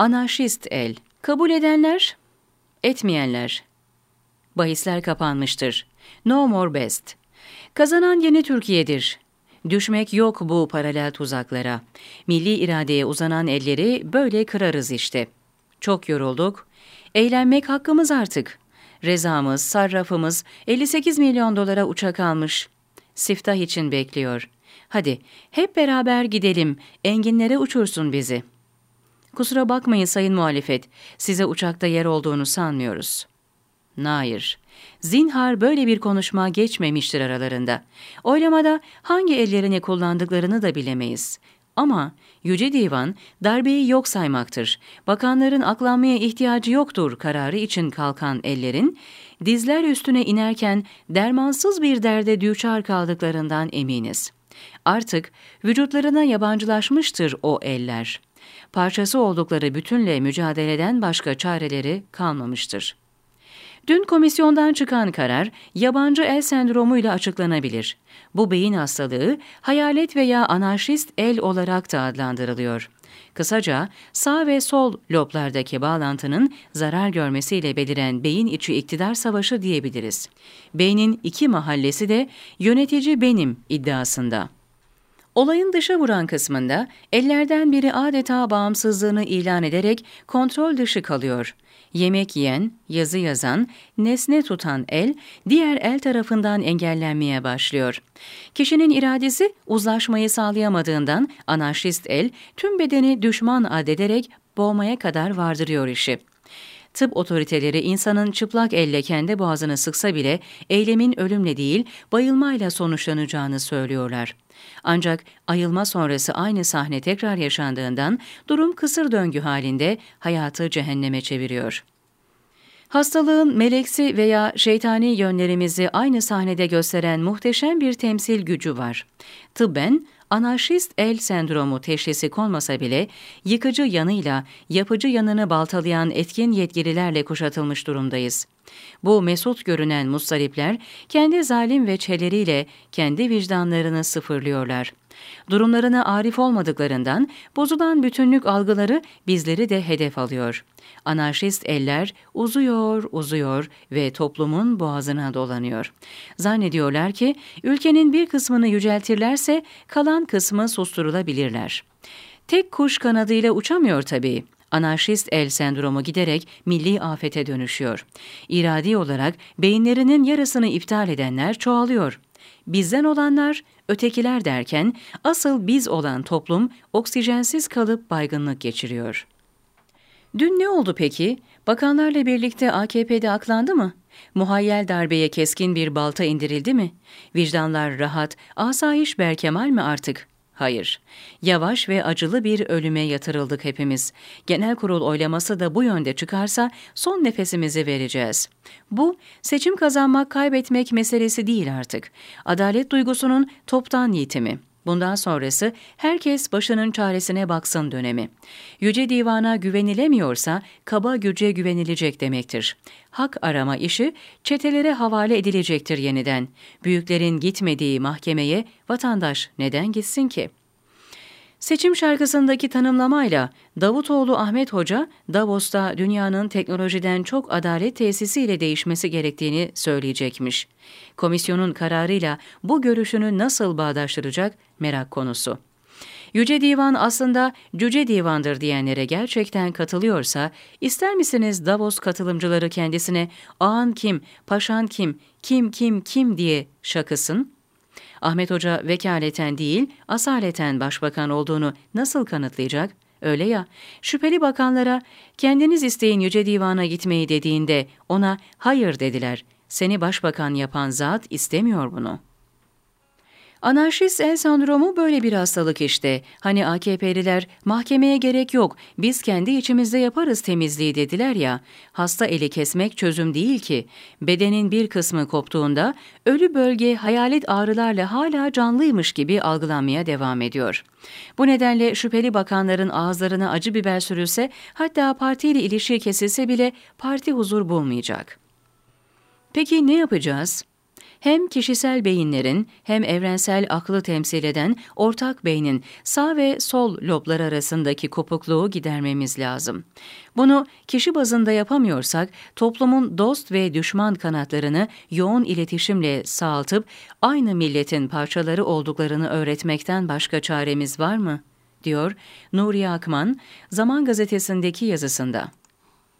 Anarşist el. Kabul edenler, etmeyenler. Bahisler kapanmıştır. No more best. Kazanan yeni Türkiye'dir. Düşmek yok bu paralel tuzaklara. Milli iradeye uzanan elleri böyle kırarız işte. Çok yorulduk. Eğlenmek hakkımız artık. Rezamız, sarrafımız 58 milyon dolara uçak almış. Siftah için bekliyor. Hadi hep beraber gidelim, enginlere uçursun bizi. Kusura bakmayın sayın muhalefet, size uçakta yer olduğunu sanmıyoruz. Nair, zinhar böyle bir konuşma geçmemiştir aralarında. Oylamada hangi ellerini kullandıklarını da bilemeyiz. Ama Yüce Divan darbeyi yok saymaktır. Bakanların aklanmaya ihtiyacı yoktur kararı için kalkan ellerin, dizler üstüne inerken dermansız bir derde düçar kaldıklarından eminiz. Artık vücutlarına yabancılaşmıştır o eller. Parçası oldukları bütünle mücadeleden başka çareleri kalmamıştır. Dün komisyondan çıkan karar yabancı el sendromuyla açıklanabilir. Bu beyin hastalığı hayalet veya anarşist el olarak da adlandırılıyor. Kısaca sağ ve sol loblardaki bağlantının zarar görmesiyle beliren beyin içi iktidar savaşı diyebiliriz. Beynin iki mahallesi de yönetici benim iddiasında. Olayın dışa vuran kısmında ellerden biri adeta bağımsızlığını ilan ederek kontrol dışı kalıyor. Yemek yiyen, yazı yazan, nesne tutan el, diğer el tarafından engellenmeye başlıyor. Kişinin iradesi uzlaşmayı sağlayamadığından anarşist el, tüm bedeni düşman adederek boğmaya kadar vardırıyor işi. Tıp otoriteleri insanın çıplak elle kendi boğazını sıksa bile eylemin ölümle değil, bayılmayla sonuçlanacağını söylüyorlar. Ancak ayılma sonrası aynı sahne tekrar yaşandığından durum kısır döngü halinde hayatı cehenneme çeviriyor. Hastalığın meleksi veya şeytani yönlerimizi aynı sahnede gösteren muhteşem bir temsil gücü var. Tıbben anarşist el sendromu teşhisi konmasa bile yıkıcı yanıyla yapıcı yanını baltalayan etkin yetkililerle kuşatılmış durumdayız. Bu mesut görünen mustaripler kendi zalim ve çeleriyle kendi vicdanlarını sıfırlıyorlar. Durumlarına arif olmadıklarından bozulan bütünlük algıları bizleri de hedef alıyor. Anarşist eller uzuyor, uzuyor ve toplumun boğazına dolanıyor. Zannediyorlar ki ülkenin bir kısmını yüceltirlerse kalan kısmı susturulabilirler. Tek kuş kanadıyla uçamıyor tabii. Anarşist el sendromu giderek milli afete dönüşüyor. İradi olarak beyinlerinin yarısını iptal edenler çoğalıyor. Bizden olanlar, ötekiler derken asıl biz olan toplum oksijensiz kalıp baygınlık geçiriyor. Dün ne oldu peki? Bakanlarla birlikte AKP'de aklandı mı? Muhayyel darbeye keskin bir balta indirildi mi? Vicdanlar rahat, asayiş berkemal mi artık? Hayır. Yavaş ve acılı bir ölüme yatırıldık hepimiz. Genel kurul oylaması da bu yönde çıkarsa son nefesimizi vereceğiz. Bu seçim kazanmak kaybetmek meselesi değil artık. Adalet duygusunun toptan yitimi. Bundan sonrası herkes başının çaresine baksın dönemi. Yüce Divan'a güvenilemiyorsa kaba güce güvenilecek demektir. Hak arama işi çetelere havale edilecektir yeniden. Büyüklerin gitmediği mahkemeye vatandaş neden gitsin ki?'' Seçim şarkısındaki tanımlamayla Davutoğlu Ahmet Hoca, Davos'ta dünyanın teknolojiden çok adalet tesisiyle değişmesi gerektiğini söyleyecekmiş. Komisyonun kararıyla bu görüşünü nasıl bağdaştıracak merak konusu. Yüce Divan aslında Cüce Divan'dır diyenlere gerçekten katılıyorsa, ister misiniz Davos katılımcıları kendisine ağan kim, paşan kim, kim kim kim diye şakısın?'' Ahmet Hoca vekaleten değil, asaleten başbakan olduğunu nasıl kanıtlayacak? Öyle ya, şüpheli bakanlara kendiniz isteyin Yüce Divan'a gitmeyi dediğinde ona hayır dediler. Seni başbakan yapan zat istemiyor bunu.'' Anarşist el sendromu böyle bir hastalık işte. Hani AKP'liler mahkemeye gerek yok, biz kendi içimizde yaparız temizliği dediler ya. Hasta eli kesmek çözüm değil ki. Bedenin bir kısmı koptuğunda ölü bölge hayalet ağrılarla hala canlıymış gibi algılanmaya devam ediyor. Bu nedenle şüpheli bakanların ağızlarına acı biber sürülse hatta partiyle ilişki kesilse bile parti huzur bulmayacak. Peki ne yapacağız? Hem kişisel beyinlerin hem evrensel aklı temsil eden ortak beynin sağ ve sol loblar arasındaki kopukluğu gidermemiz lazım. Bunu kişi bazında yapamıyorsak toplumun dost ve düşman kanatlarını yoğun iletişimle sağaltıp aynı milletin parçaları olduklarını öğretmekten başka çaremiz var mı? diyor Nuriye Akman Zaman Gazetesi'ndeki yazısında.